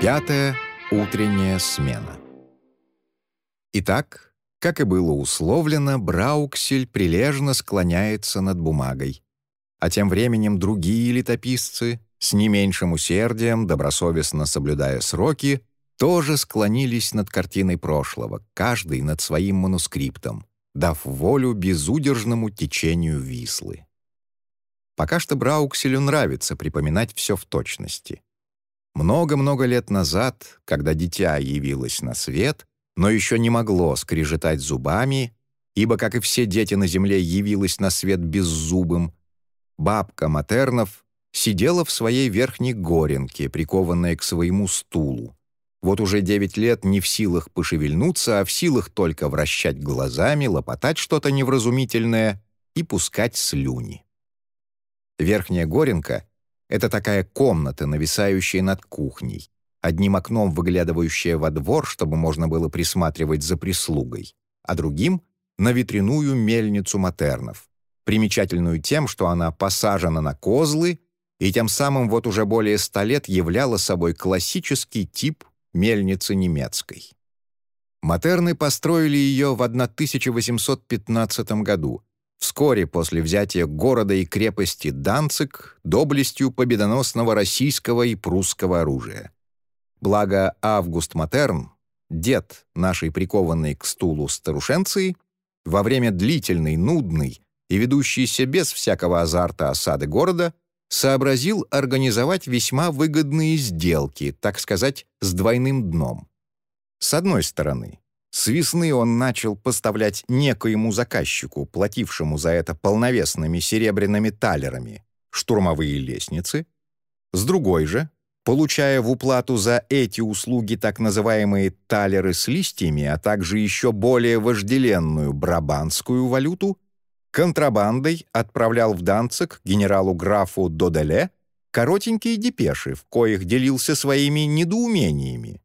Пятая утренняя смена. Итак, как и было условлено, Брауксель прилежно склоняется над бумагой. А тем временем другие летописцы, с не меньшим усердием, добросовестно соблюдая сроки, тоже склонились над картиной прошлого, каждый над своим манускриптом, дав волю безудержному течению Вислы. Пока что Браукселю нравится припоминать все в точности. Много-много лет назад, когда дитя явилось на свет, но еще не могло скрежетать зубами, ибо, как и все дети на земле, явилось на свет беззубым, бабка Матернов сидела в своей верхней горенке, прикованная к своему стулу. Вот уже девять лет не в силах пошевельнуться, а в силах только вращать глазами, лопотать что-то невразумительное и пускать слюни. Верхняя горенка — это такая комната, нависающая над кухней, одним окном выглядывающая во двор, чтобы можно было присматривать за прислугой, а другим — на ветряную мельницу матернов, примечательную тем, что она посажена на козлы и тем самым вот уже более ста лет являла собой классический тип мельницы немецкой. Матерны построили ее в 1815 году, вскоре после взятия города и крепости Данцик доблестью победоносного российского и прусского оружия. Благо Август Матерн, дед нашей прикованной к стулу старушенции, во время длительной, нудной и ведущейся без всякого азарта осады города — сообразил организовать весьма выгодные сделки, так сказать, с двойным дном. С одной стороны, с весны он начал поставлять некоему заказчику, платившему за это полновесными серебряными талерами, штурмовые лестницы. С другой же, получая в уплату за эти услуги так называемые талеры с листьями, а также еще более вожделенную брабанскую валюту, контрабандой отправлял в Данцик генералу-графу Доделе коротенькие депеши, в коих делился своими недоумениями.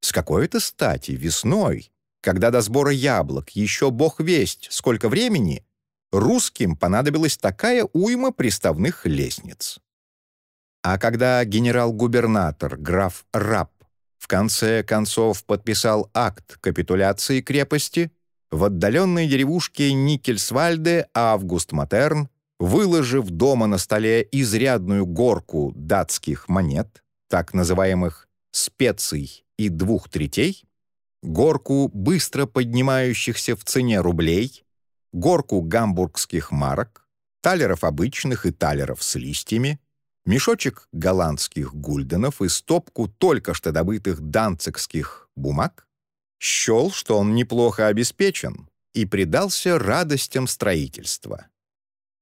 С какой-то стати весной, когда до сбора яблок еще бог весть сколько времени, русским понадобилась такая уйма приставных лестниц. А когда генерал-губернатор граф Раб в конце концов подписал акт капитуляции крепости, в отдаленной деревушке Никельсвальде Август Матерн, выложив дома на столе изрядную горку датских монет, так называемых специй и двух третей, горку быстро поднимающихся в цене рублей, горку гамбургских марок, талеров обычных и талеров с листьями, мешочек голландских гульденов и стопку только что добытых данцикских бумаг, счел, что он неплохо обеспечен, и предался радостям строительства.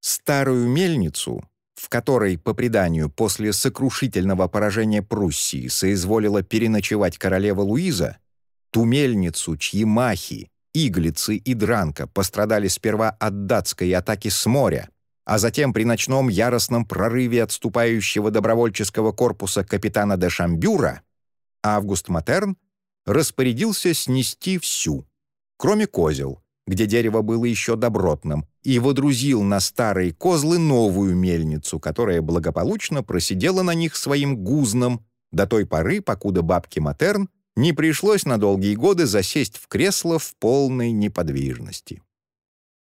Старую мельницу, в которой, по преданию, после сокрушительного поражения Пруссии соизволила переночевать королева Луиза, ту мельницу, чьи махи, иглицы и дранка пострадали сперва от датской атаки с моря, а затем при ночном яростном прорыве отступающего добровольческого корпуса капитана де Шамбюра, Август Матерн распорядился снести всю, кроме козел, где дерево было еще добротным, и водрузил на старые козлы новую мельницу, которая благополучно просидела на них своим гузном до той поры, покуда бабке Матерн не пришлось на долгие годы засесть в кресло в полной неподвижности.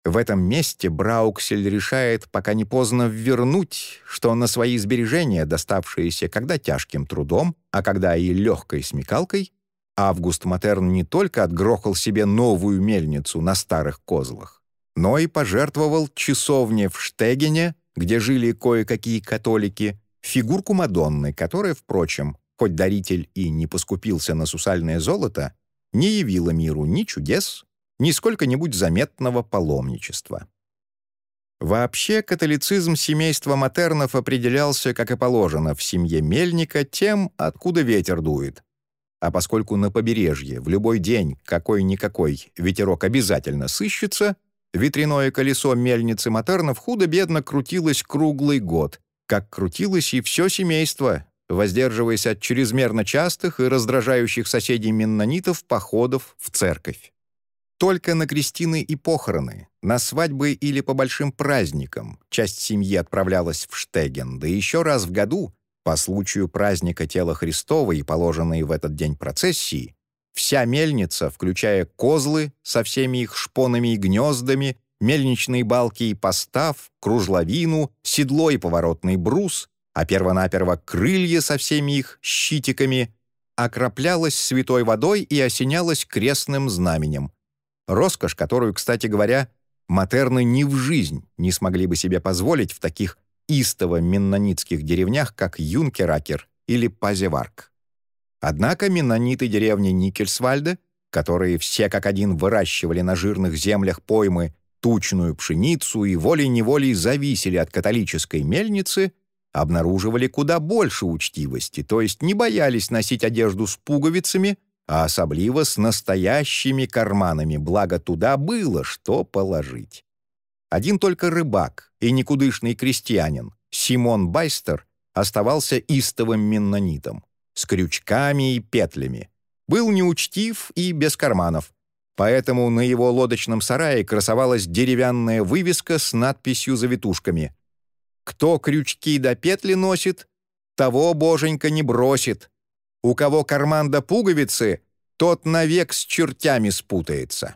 В этом месте Брауксель решает, пока не поздно вернуть, что на свои сбережения, доставшиеся когда тяжким трудом, а когда и легкой смекалкой, Август Матерн не только отгрохал себе новую мельницу на старых козлах, но и пожертвовал часовне в Штегене, где жили кое-какие католики, фигурку Мадонны, которая, впрочем, хоть даритель и не поскупился на сусальное золото, не явила миру ни чудес, ни сколько-нибудь заметного паломничества. Вообще, католицизм семейства Матернов определялся, как и положено, в семье Мельника тем, откуда ветер дует, а поскольку на побережье в любой день какой-никакой ветерок обязательно сыщется, ветряное колесо мельницы Матернов худо-бедно крутилось круглый год, как крутилось и все семейство, воздерживаясь от чрезмерно частых и раздражающих соседей меннонитов походов в церковь. Только на крестины и похороны, на свадьбы или по большим праздникам часть семьи отправлялась в Штеген, да еще раз в году По случаю праздника тела Христова и положенной в этот день процессии, вся мельница, включая козлы со всеми их шпонами и гнездами, мельничные балки и постав, кружловину, седло и поворотный брус, а первонаперво крылья со всеми их щитиками, окроплялась святой водой и осенялась крестным знаменем. Роскошь, которую, кстати говоря, матерны ни в жизнь не смогли бы себе позволить в таких истово-меннонитских деревнях, как Юнкеракер или Пазеварк. Однако меннониты деревни Никельсвальда, которые все как один выращивали на жирных землях поймы тучную пшеницу и волей-неволей зависели от католической мельницы, обнаруживали куда больше учтивости, то есть не боялись носить одежду с пуговицами, а особливо с настоящими карманами, благо туда было что положить. Один только рыбак и никудышный крестьянин, Симон Байстер, оставался истовым меннонитом, с крючками и петлями. Был неучтив и без карманов, поэтому на его лодочном сарае красовалась деревянная вывеска с надписью завитушками «Кто крючки до петли носит, того боженька не бросит. У кого карман до пуговицы, тот навек с чертями спутается».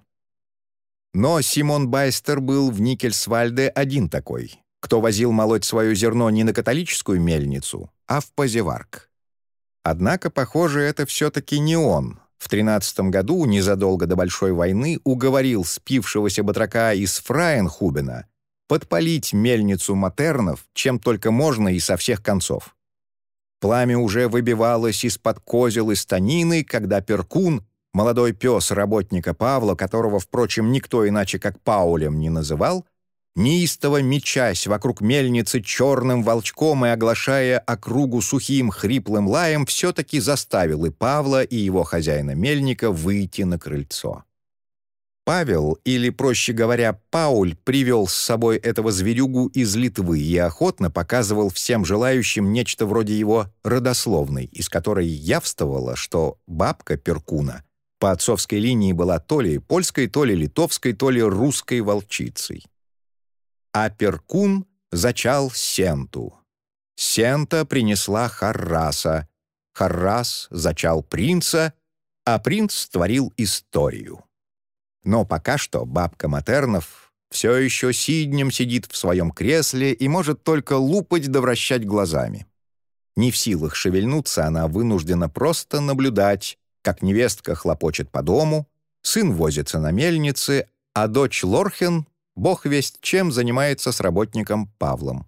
Но Симон Байстер был в Никельсвальде один такой, кто возил молоть свое зерно не на католическую мельницу, а в Позеварк. Однако, похоже, это все-таки не он. В тринадцатом году, незадолго до Большой войны, уговорил спившегося батрака из Фраенхубена подпалить мельницу матернов, чем только можно и со всех концов. Пламя уже выбивалось из-под козел и станины, когда Перкун, Молодой пес работника Павла, которого, впрочем, никто иначе как Паулем не называл, неистово мечась вокруг мельницы черным волчком и оглашая округу сухим хриплым лаем, все-таки заставил и Павла, и его хозяина мельника выйти на крыльцо. Павел, или, проще говоря, Пауль, привел с собой этого зверюгу из Литвы и охотно показывал всем желающим нечто вроде его родословной, из которой явствовало, что бабка Перкуна по отцовской линии была то ли польской, то ли литовской, то ли русской волчицей. А Перкун зачал Сенту. Сента принесла Харраса. Харрас зачал принца, а принц творил историю. Но пока что бабка Матернов все еще сиднем сидит в своем кресле и может только лупать да вращать глазами. Не в силах шевельнуться, она вынуждена просто наблюдать, как невестка хлопочет по дому, сын возится на мельнице, а дочь Лорхен, бог весть чем, занимается с работником Павлом.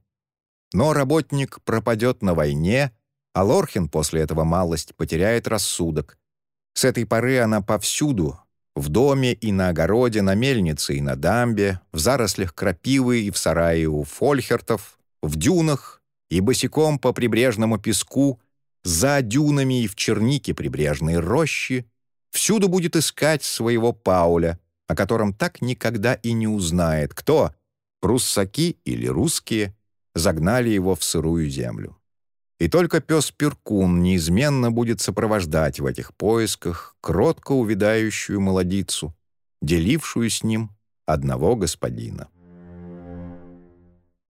Но работник пропадет на войне, а Лорхен после этого малость потеряет рассудок. С этой поры она повсюду, в доме и на огороде, на мельнице и на дамбе, в зарослях крапивы и в сарае у фольхертов, в дюнах и босиком по прибрежному песку за дюнами и в чернике прибрежной рощи, всюду будет искать своего Пауля, о котором так никогда и не узнает, кто, пруссаки или русские, загнали его в сырую землю. И только пес Перкун неизменно будет сопровождать в этих поисках кротко увядающую молодицу, делившую с ним одного господина.